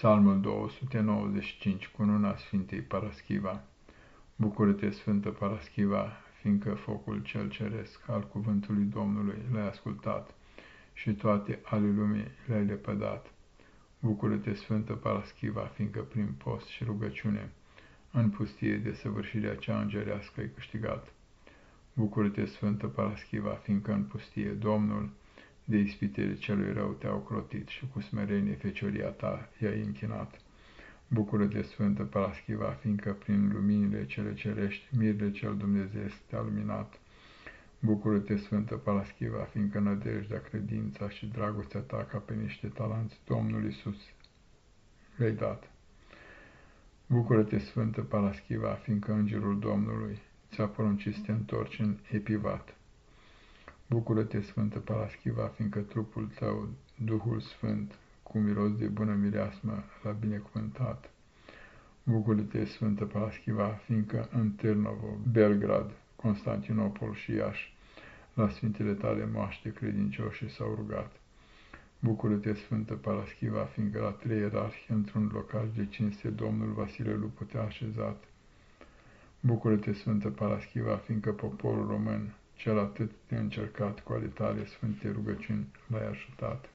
Psalmul 295, cununa Sfintei Paraschiva. Bucură-te, Sfântă Paraschiva, fiindcă focul cel ceresc al cuvântului Domnului l-ai ascultat și toate ale lumii le-ai lepădat. Bucură-te, Sfântă Paraschiva, fiindcă prin post și rugăciune în pustie de săvârșirea cea îngerească ai câștigat. Bucură-te, Sfântă Paraschiva, fiindcă în pustie Domnul de ispitele celui rău te-au crotit și cu smerenie fecioria ta i-ai închinat. Bucură-te, Sfântă Paraschiva, fiindcă prin luminile cele cerești, mirele cel Dumnezeu te-a luminat. Bucură-te, Sfântă Paraschiva, fiindcă nădejdea, credința și dragostea ta ca pe niște talanți Domnul Isus le-ai dat. Bucură-te, Sfântă Paraschiva, fiindcă Îngerul Domnului ți-a poruncit să te întorci în epivat. Bucură-te, Sfântă Paraschiva, fiindcă trupul tău, Duhul Sfânt, cu miros de bună mireasmă, l-a binecuvântat. Bucură-te, Sfântă Paraschiva, fiindcă în Târnovo, Belgrad, Constantinopol și Iași, la Sfintele tale moaște credincioși s-au rugat. Bucură-te, Sfântă Paraschiva, fiindcă la trei ierarhi, într-un locaș de cinste, Domnul Vasile Lupu te-a așezat. Bucură-te, Sfântă Paraschiva, fiindcă poporul român, cel atât de încercat cu ale tale sfânte rugăciuni l-ai ajutat.